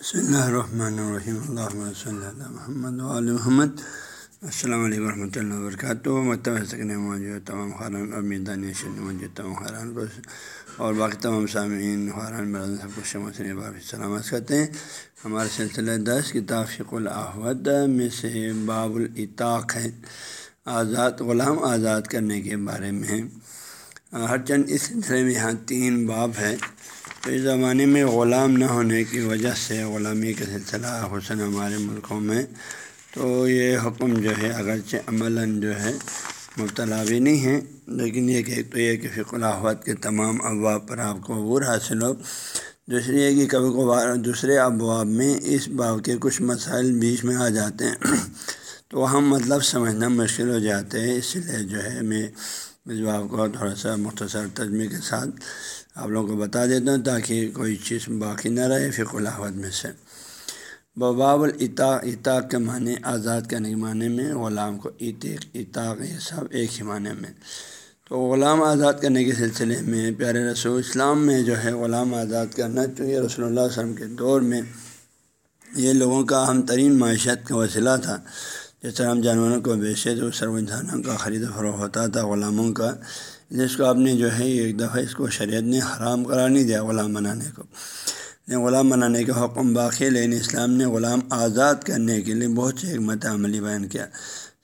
بسم اللہ الرحمن الرحیم اللہ صلی اللہ محمد علیہ محمد السلام علیکم ورحمۃ اللہ وبرکاتہ متوجہ سکنے موجود تمام خاران اور میدان موجود تمام خاران اور باقی تمام سامعین خاران برادر سب کو شمس باب سلامت کرتے ہیں ہمارے سلسلہ دس کتاب فق الحود میں سے باب الاطاق ہے آزاد غلام آزاد کرنے کے بارے میں ہر چند اس سلسلے میں یہاں تین باب ہے تو اس زمانے میں غلام نہ ہونے کی وجہ سے غلامی کا سلسلہ حسن ہمارے ملکوں میں، تو یہ حکم جو ہے اگرچہ عملاً جو ہے مبتلا بھی نہیں ہے، لیکن یہ کہ تو یہ کہ فق الحوت کے تمام ابواب پر آپ کو عبور حاصل ہو۔ دوسری یہ کہ کبھی کبھار دوسرے ابواب میں اس باب کے کچھ مسائل بیچ میں آ جاتے ہیں۔ تو ہم مطلب سمجھنا مشکل ہو جاتے ہیں، اس لیے جو ہے میں اس باب کو تھوڑا سا مختصر تجمے کے ساتھ آپ لوگوں کو بتا دیتا ہوں تاکہ کوئی چیز باقی نہ رہے فق الحوت میں سے۔ بباب الطاع اطاق کے معنی آزاد کرنے کے معنی میں، غلام کو عتیق اطاق یہ سب ایک ہی معنی میں۔ تو غلام آزاد کرنے کے سلسلے میں، پیارے رسول اسلام میں جو ہے غلام آزاد کرنا چاہیے رسول اللہ علیہ وسلم کے دور میں یہ لوگوں کا اہم ترین معیشت کا وسیلہ تھا۔ جس طرح ہم جانوروں کو بیچے تو سرو انسانوں کا خرید و فروغ ہوتا تھا، غلاموں کا۔ جس کو آپ نے جو ہے ایک دفعہ اس کو شریعت نے حرام قرار نہیں دیا غلام بنانے کو۔ غلام بنانے کا حکم باقی لیکن اسلام نے غلام آزاد کرنے کے لیے بہت سے حکمت عملی بیان کیا۔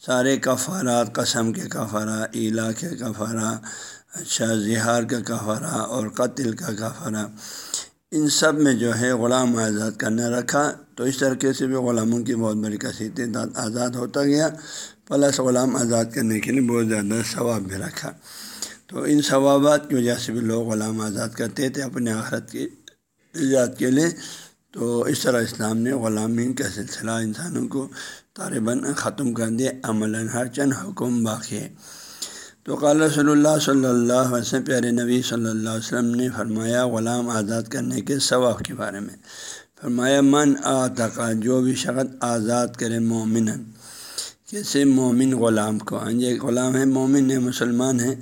سارے کفارات، قسم کے کفارہ ایلا کے کفارہ اچھا زہار کا کفارہ اور قتل کا کفارہ، ان سب میں جو ہے غلام آزاد کرنا رکھا۔ تو اس طریقے سے بھی غلاموں کی بہت بڑی کثیر تعداد آزاد ہوتا گیا۔ پلس غلام آزاد کرنے کے لیے بہت زیادہ ثواب بھی رکھا۔ تو ان ثوابات کی وجہ سے بھی لوگ غلام آزاد کرتے تھے اپنے آخرت کی ایجاد کے لیے۔ تو اس طرح اسلام نے غلامی کا سلسلہ انسانوں کو طالباً ختم کر دیا۔ عملاً ہر چند حکم باقی ہے تو قال رسول اللہ صلی اللہ علیہ وسلم، پیارے نبی صلی اللہ علیہ وسلم نے فرمایا، غلام آزاد کرنے کے ثواب کے بارے میں۔ فرمایا، من آتقا جو بھی شخص آزاد کرے مومن کیسے مومن غلام کو ہاں جی غلام ہے، مومن ہے، مسلمان ہے۔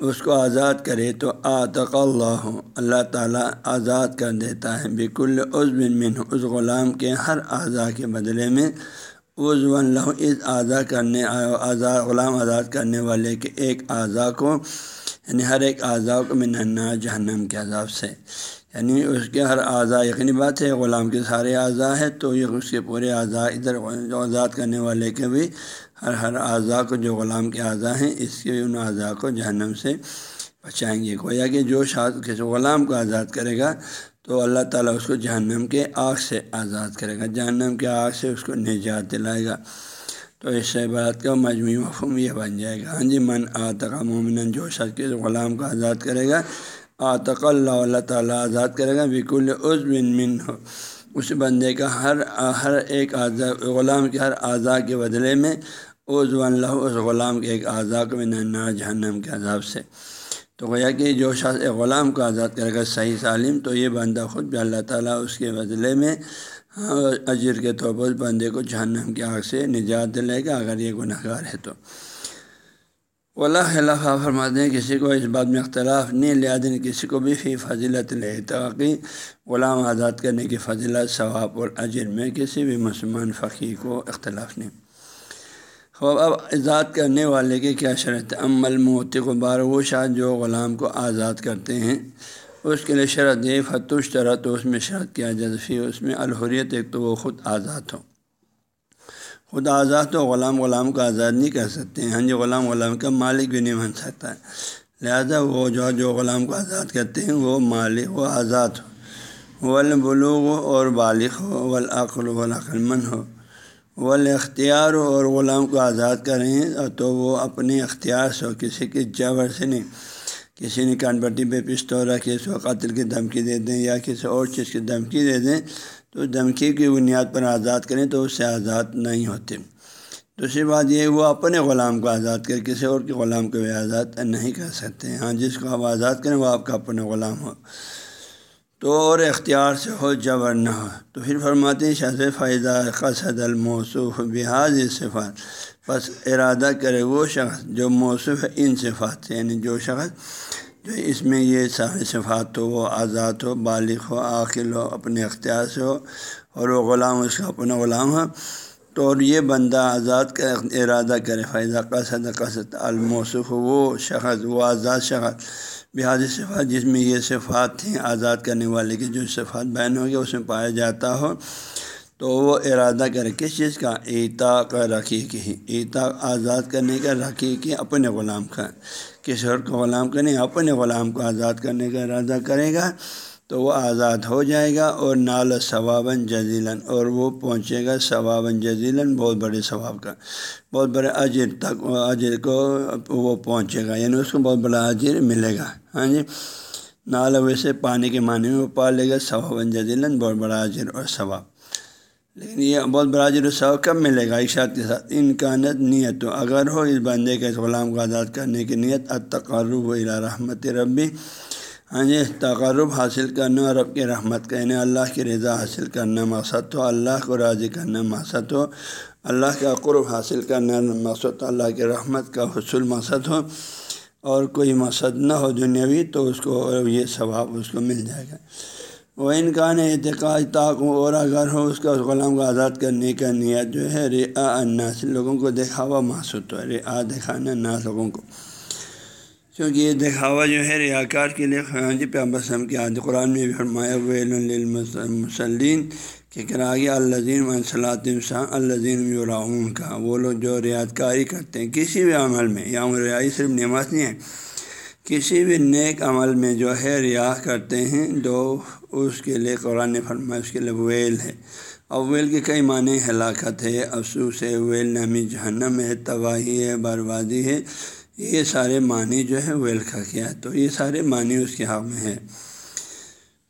اس کو آزاد کرے تو آتق اللہ اللہ تعالیٰ آزاد کر دیتا ہے۔ بالکل عز بن من اس غلام کے ہر اعضاء کے بدلے میں عز اللہ اس اعضا کرنے آزاد غلام آزاد کرنے والے کے ایک اعضاء کو یعنی ہر ایک اعضاء کو من جہنم کے عذاب سے۔ یعنی اس کے ہر اعضاء یقینی بات ہے، غلام کے سارے اعضاء ہے تو یہ اس کے پورے اعضاء ادھر آزاد کرنے والے کے بھی ہر ہر اعضاء کو جو غلام کے اعضاء ہیں، اس کے ان اعضاء کو جہنم سے بچائیں گے۔ گویا کہ جو شاد کسی غلام کو آزاد کرے گا، تو اللہ تعالیٰ اس کو جہنم کے آگ سے آزاد کرے گا، جہنم کے آگ سے اس کو نجات دلائے گا۔ تو اس سے بات کا مجموعی مفہوم یہ بن جائے گا۔ ہاں جی من آتقا مومن جو شخص کے غلام کو آزاد کرے گا آتق اللہ اللہ تعالیٰ آزاد کرے گا بالکل عز بن من ہو اس بندے کا ہر ہر ایک اعضاء غلام کے ہر اعضاء کے بدلے میں اوز اللہ اس غلام کے ایک اعضاء کو نہ جہنم کے عذاب سے۔ تو گویا کہ جو شخص ایک غلام کو آزاد کرے گا، صحیح سالم، تو یہ بندہ خود بھی اللہ تعالیٰ اس کے بدلے میں اجر کے طور پر اس بندے کو جہنم کی آگ سے نجات دلے گا، اگر یہ گناہ گار ہے تو۔ اللہ خلاف فرماتے ہیں، کسی کو اس بات میں اختلاف نہیں لیا دیں کسی کو بھی فی فضیلت لے تاکہ غلام آزاد کرنے کی فضیلت، ثواب اور اجر میں کسی بھی مسلمان فقیر کو اختلاف نہیں۔ خوب اب آزاد کرنے والے کی کیا شرط عمل موتی کو بار وہ شاہ جو غلام کو آزاد کرتے ہیں، اس کے لیے شرط یہ فتوش طرح تو اس میں شرط کیا جذفی اس میں الحریت ایک تو وہ خود آزاد ہو۔ خود آزاد تو غلام غلام کو آزاد نہیں کر سکتے ہیں۔ ہاں جی غلام غلام کا مالک بھی نہیں بن سکتا ہے۔ لہذا وہ جو جو غلام کو آزاد کرتے ہیں، وہ مالک وہ آزاد ہو۔ ولبلوغ اور بالغ ہو ولاقل ولاقل من ہو۔ ول اختیار اور غلام کو آزاد کریں تو وہ اپنے اختیار سے، کسی کے جبر سے نہیں۔ کسی نے کان پٹی پہ پستول رکھے اس کو قتل کی دھمکی دے دیں یا کسی اور چیز کی دھمکی دے دیں تو دھمکی کی بنیاد پر آزاد کریں تو اس سے آزاد نہیں ہوتے۔ دوسری بات یہ وہ اپنے غلام کو آزاد کر، کسی اور کے غلام کو بھی آزاد نہیں کر سکتے۔ ہاں جس کو آپ آزاد کریں، وہ آپ کا اپنے غلام ہو۔ تو اور اختیار سے ہو، جبر نہ ہو۔ تو پھر فرماتے ہیں شاذ فائدہ قصد الموصوف بحاظ صفات بس ارادہ کرے وہ شخص جو موصوف ہے ان صفات سے یعنی جو شخص جو اس میں یہ سارے صفات ہو، وہ آزاد ہو، بالغ ہو، عاقل ہو، اپنے اختیار سے ہو اور وہ غلام اس کا اپنا غلام ہو تو اور یہ بندہ آزاد کا ارادہ کرے، فائدہ قصد قصد الموصف وہ شخص، وہ آزاد شخص۔ بحاظ صفات جس میں یہ صفات تھیں آزاد کرنے والے کی جو صفات بیان ہو گیا اس میں پایا جاتا ہو۔ تو وہ ارادہ کرے، کس چیز کا؟ ایتا کا رقیق ہی ایتا آزاد کرنے کا رقیق ہی اپنے غلام کا۔ کسی اور کو غلام کرنے اپنے غلام کو آزاد کرنے کا ارادہ کرے گا تو وہ آزاد ہو جائے گا اور نال ثواباً جزیلاً، اور وہ پہنچے گا ثواباً جزیلاً، بہت بڑے ثواب کا، بہت بڑے اجر تک اجر کو وہ پہنچے گا یعنی اس کو بہت بڑا اجر ملے گا۔ ہاں جی؟ نال ویسے پانی کے معنی میں وہ پا لے گا ثواباً جزیلاً، بہت بڑا اجر اور ثواب۔ لیکن یہ بہت بڑا و کب ملے گا؟ اشاعت کے ساتھ ان نیت تو اگر ہو، اس بندے کے اس غلام کو آزاد کرنے کی نیت اتقرب و رحمت ربی۔ ہاں جی تقرب حاصل کرنا اور رب کی رحمت کا یعنی اللہ کی رضا حاصل کرنا مقصد ہو اللہ کو راضی کرنا مقصد ہو اللہ کا قرب حاصل کرنا مقصد اللہ کی رحمت کا حصول مقصد ہو۔ اور کوئی مقصد نہ ہو دنیاوی تو اس کو یہ ثواب اس کو مل جائے گا۔ وہ ان کا اعتقاد طاق اور اگر ہو اس کا اس غلام کو آزاد کرنے کا نیت جو ہے، رعا اناس لوگوں کو دکھاوا محسوس ہو رعا دکھانا ناس لوگوں کو۔ کیونکہ یہ دکھاوا جو ہے ریا کار کے لیے خانجی پہ وسلم کی عاد قرآن میں بھی فرمایا ویلمسلین کہ کرا گیا الزین شاہ الزین یوراؤن کا وہ لوگ جو ریاض کاری کرتے ہیں، کسی بھی عمل میں، یا ریاض صرف نعمت نہیں ہے کسی بھی نیک عمل میں جو ہے ریا کرتے ہیں، جو اس کے لیے قرآن فرمایا اس کے لیے ویل ہے۔ اور ویل کے کئی معنی ہلاکت ہے، افسوس ہے، ویل نامی جہنم ہے، تباہی ہے، بربادی ہے۔ یہ سارے معنی جو ہے ویل کا کیا ہے۔ تو یہ سارے معنی اس کے حق میں ہے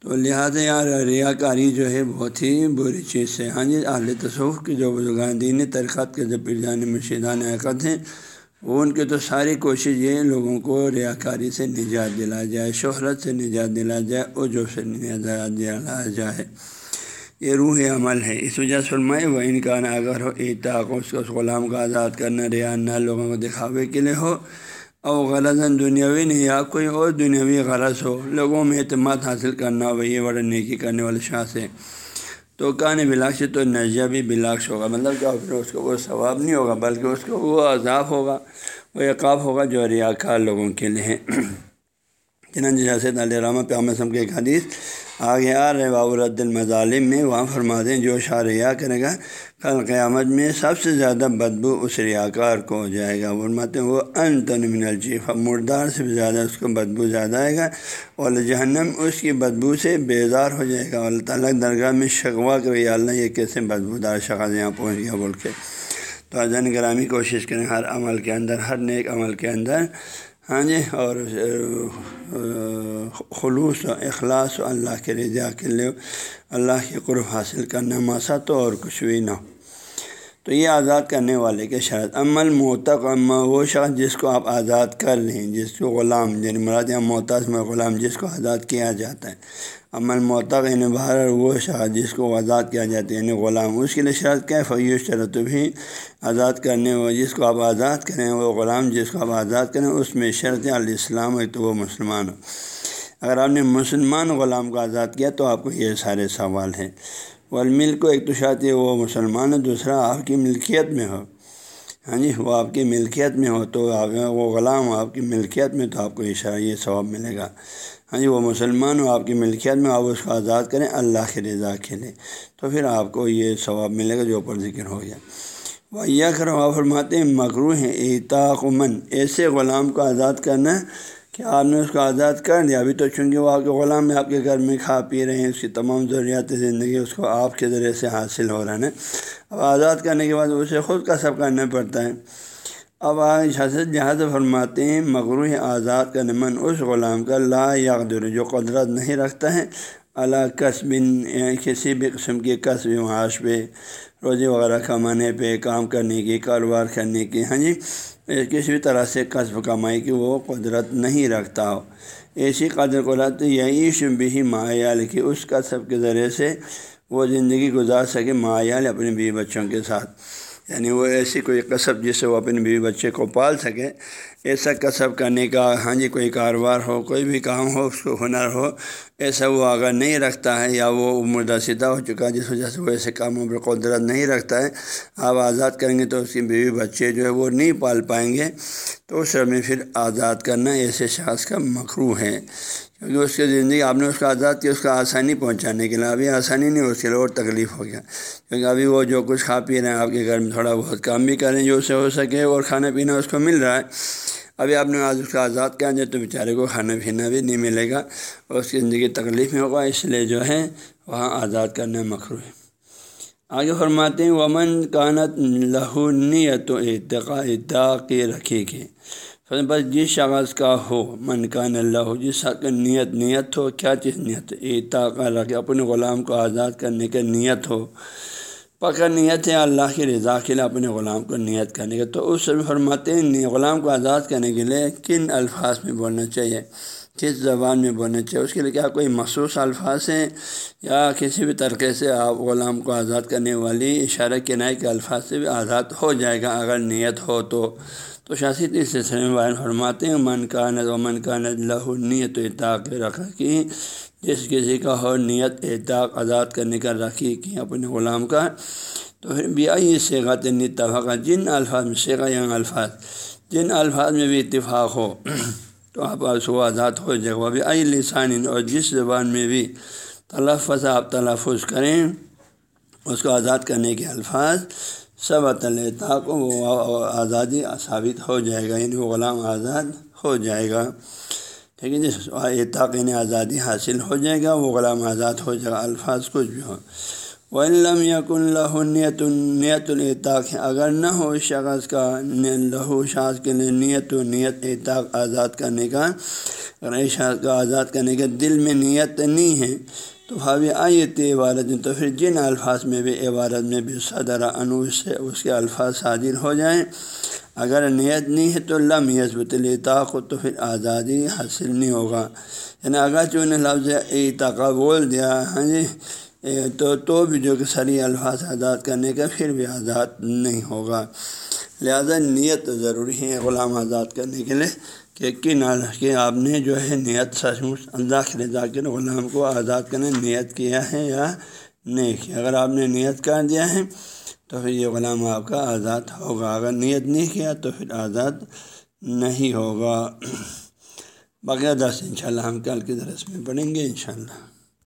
تو لہٰذا یار ریا کاری جو ہے بہت ہی بری چیز ہے۔ ہاں جی اعلی تصوف کی جو بزرگان دین ترقات کے جو پیرجان مرشیدان عقد ہیں وہ ان کی تو ساری کوشش یہ لوگوں کو ریا کاری سے نجات دلا جائے، شہرت سے نجات دلا جائے اور جو سے نجات دلا جائے۔ یہ روح عمل ہے۔ اس وجہ سے فرمائے وہ ان کا اگر ہو اطاق اس کو غلام کا آزاد کرنا، ریا نہ لوگوں کو دکھاوے کے لیے ہو اور غلط دنیاوی نہیں، یا کوئی اور دنیاوی غرض ہو، لوگوں میں اعتماد حاصل کرنا ہو یہ بڑا نیکی کرنے والے شاہ سے تو کان بلاکش تو نجیہ بھی بلاکش ہوگا۔ مطلب کیا پھر اس کو وہ ثواب نہیں ہوگا، بلکہ اس کو وہ عذاب ہوگا، وہ عقاب ہوگا جو ریاکار لوگوں کے لیے ہیں۔ چنانچہ جیسے علیہ رحمہ پہ سم کے ایک حدیث آگے آ رہے بابرد المظالم میں، وہاں فرما دیں جو شاہ ریا کرے گا، کل قیامت میں سب سے زیادہ بدبو اس ریاکار کو ہو جائے گا۔ فرماتے ہیں، وہ ان تن الجیف مردار سے بھی زیادہ اس کو بدبو زیادہ آئے گا اور جہنم اس کی بدبو سے بیزار ہو جائے گا۔ اللہ تعالیٰ درگاہ میں شکوا کہ اللہ یہ کیسے بدبو دار شخص یہاں پہنچ گیا بول کے تو ازن گرامی، کوشش کریں ہر عمل کے اندر، ہر نیک عمل کے اندر ہاں جی اور خلوص و اخلاص و اللہ کے رضا کے لیے، اللہ کے قرب حاصل کرنا ماسا تو اور کچھ بھی نہ ہو۔ تو یہ آزاد کرنے والے کے شرط۔ عمل موتق اما وہ شخص جس کو آپ آزاد کر لیں، جس کو غلام یعنی مراد یا محتاط میں غلام جس کو آزاد کیا جاتا ہے۔ عمل معتق یعنی باہر وہ شخص جس کو آزاد کیا جاتا ہے یعنی غلام۔ اس کے لیے شرط کیا فیوش شرط بھی آزاد کرنے وہ جس کو آپ آزاد کریں، وہ غلام جس کو آپ آزاد کریں، اس میں شرط الاسلام ہے، تو وہ مسلمان ہو۔ اگر آپ نے مسلمان غلام کو آزاد کیا، تو آپ کو یہ سارے سوال ہیں۔ والمل کو ایک تو شاعت ہے وہ مسلمان ہے، دوسرا آپ کی ملکیت میں ہو۔ ہاں جی وہ آپ کی ملکیت میں ہو تو وہ غلام آپ کی ملکیت میں تو آپ کو یہ ثواب ملے گا۔ ہاں جی وہ مسلمان ہو، آپ کی ملکیت میں آپ اس کو آزاد کریں، اللہ کے رضا کے لیے۔ تو پھر آپ کو یہ ثواب ملے گا جو اوپر ذکر ہو گیا۔ وہ یہ کرو فرماتے ہیں مکرو ہیں اعتاق من۔ ایسے غلام کو آزاد کرنا کہ آپ نے اس کو آزاد کر دیا۔ ابھی تو چونکہ وہ آپ کے غلام میں آپ کے گھر میں کھا پی رہے ہیں، اس کی تمام ضروریات زندگی اس کو آپ کے ذریعے سے حاصل ہو رہا ہے۔ اب آزاد کرنے کے بعد اسے خود کا سب کرنا پڑتا ہے۔ اب آج حضرت جہاز فرماتے ہیں مغرو آزاد کا نمن اس غلام کا لا یادر جو قدرت نہیں رکھتا ہے۔ اللہ قصب یعنی کسی بھی قسم کے قصب معاش پہ، روزی وغیرہ کمانے پہ، کام کرنے کی، کاروبار کرنے کی ہاں جی؟ کسی بھی طرح سے قصب کمائی کی وہ قدرت نہیں رکھتا۔ ہو ایسی قدر قدرت یہی شبی مایال کی اس قصب کے ذریعے سے وہ زندگی گزار سکے مایال اپنے بیوی بچوں کے ساتھ۔ یعنی وہ ایسی کوئی کسب جس سے وہ اپنے بیوی بچے کو پال سکے ایسا کسب کرنے کا ہاں جی کوئی کاروبار ہو، کوئی بھی کام ہو، اس کو ہنر ہو ایسا وہ اگر نہیں رکھتا ہے یا وہ مردہ ہو چکا ہے، جس وجہ سے وہ ایسے کاموں پر قدرت نہیں رکھتا ہے۔ آپ آزاد کریں گے تو اس کی بیوی بچے جو ہے وہ نہیں پال پائیں گے۔ تو اس میں پھر آزاد کرنا ایسے شخص کا مکرو ہے۔ کیونکہ اس کی زندگی آپ نے اس کا آزاد کیا، اس کا آسانی پہنچانے کے لیے۔ ابھی آسانی نہیں ہو اس کے لیے اور تکلیف ہو گیا۔ کیونکہ ابھی وہ جو کچھ کھا پی رہے ہیں، آپ کے گھر میں تھوڑا بہت کام بھی کریں، جو اسے ہو سکے اور کھانا پینا اس کو مل رہا ہے۔ ابھی آپ نے آج اس کا آزاد کیا جائے تو بیچارے کو کھانا پینا بھی نہیں ملے گا اور اس کی زندگی تکلیف میں ہوگا، اس لیے جو ہے وہاں آزاد کرنا مکرو ہے۔ آگے فرماتے ہیں، ومن کانت لہو نیت و ارتقا کے رکھے گے بس جس شخص کا ہو، من کان اللہ ہو جس کا نیت نیت ہو، کیا چیز نیت؟ اطاقہ رکھے اپنے غلام کو آزاد کرنے کا نیت ہو۔ پکا نیت ہے اللہ کی رضا کے لیے، اپنے غلام کو نیت کرنے کا تو اس میں فرماتے ہیں غلام کو آزاد کرنے کے لیے کن الفاظ میں بولنا چاہیے؟ کس زبان میں بولنا چاہیے؟ اس کے لیے کیا کوئی مخصوص الفاظ ہیں؟ یا کسی بھی طریقے سے آپ غلام کو آزاد کرنے والی اشارہ کنائے کے الفاظ سے بھی آزاد ہو جائے گا، اگر نیت ہو تو۔ تو شاست اس سلسلے میں بیان فرماتے ہیں، من کا نت و من کا نت لہو نیت و اطاق رکھا کہ جس کسی کا ہو نیت اطاق آزاد کرنے کا رکھی کہ اپنے غلام کا، تو پھر بھی آئی سیغت اتفاق، جن الفاظ میں سیگا یا الفاظ، جن الفاظ میں بھی اتفاق ہو، تو آپ اس کو آزاد ہو جائے گا۔ بھی آئی لسان اور جس زبان میں بھی تلفظ آپ تلفظ کریں، اس کو آزاد کرنے کے الفاظ سب اطلاع وہ آزادی ثابت ہو جائے گا یعنی وہ غلام آزاد ہو جائے گا۔ ٹھیک ہے جی اطاق یعنی آزادی حاصل ہو جائے گا، وہ غلام آزاد ہو جائے گا، الفاظ کچھ بھی ہو۔ وہ علم یق اللہ نیت نیت الطاق اگر نہ ہو شخص کا لہو شاذ کے لیے نیت و نیت اطاق آزاد کرنے کا اگر شخص کا آزاد کرنے کا دل میں نیت نہیں ہے، تو حاوی آیت عبارت میں تو پھر جن الفاظ میں بھی عبارت میں بھی صدر انو سے اس کے الفاظ حاضر ہو جائیں۔ اگر نیت نہیں ہے تو لم یزبت الطاق تو پھر آزادی حاصل نہیں ہوگا۔ یعنی اگر جو نے لفظ اتاقا بول دیا ہاں جی تو تو بھی جو کہ سری الفاظ آزاد کرنے کا پھر بھی آزاد نہیں ہوگا۔ لہذا نیت ضروری ہے غلام آزاد کرنے کے لیے کہ کن کہ آپ نے جو ہے نیت سچ مچ اللہ کے رضا کے غلام کو آزاد کرنے نیت کیا ہے یا نہیں کیا؟ اگر آپ نے نیت کر دیا ہے تو پھر یہ غلام آپ کا آزاد ہوگا۔ اگر نیت نہیں کیا تو پھر آزاد نہیں ہوگا۔ بغیر دس ان شاء اللہ ہم کل کے درس میں پڑھیں گے ان شاء اللہ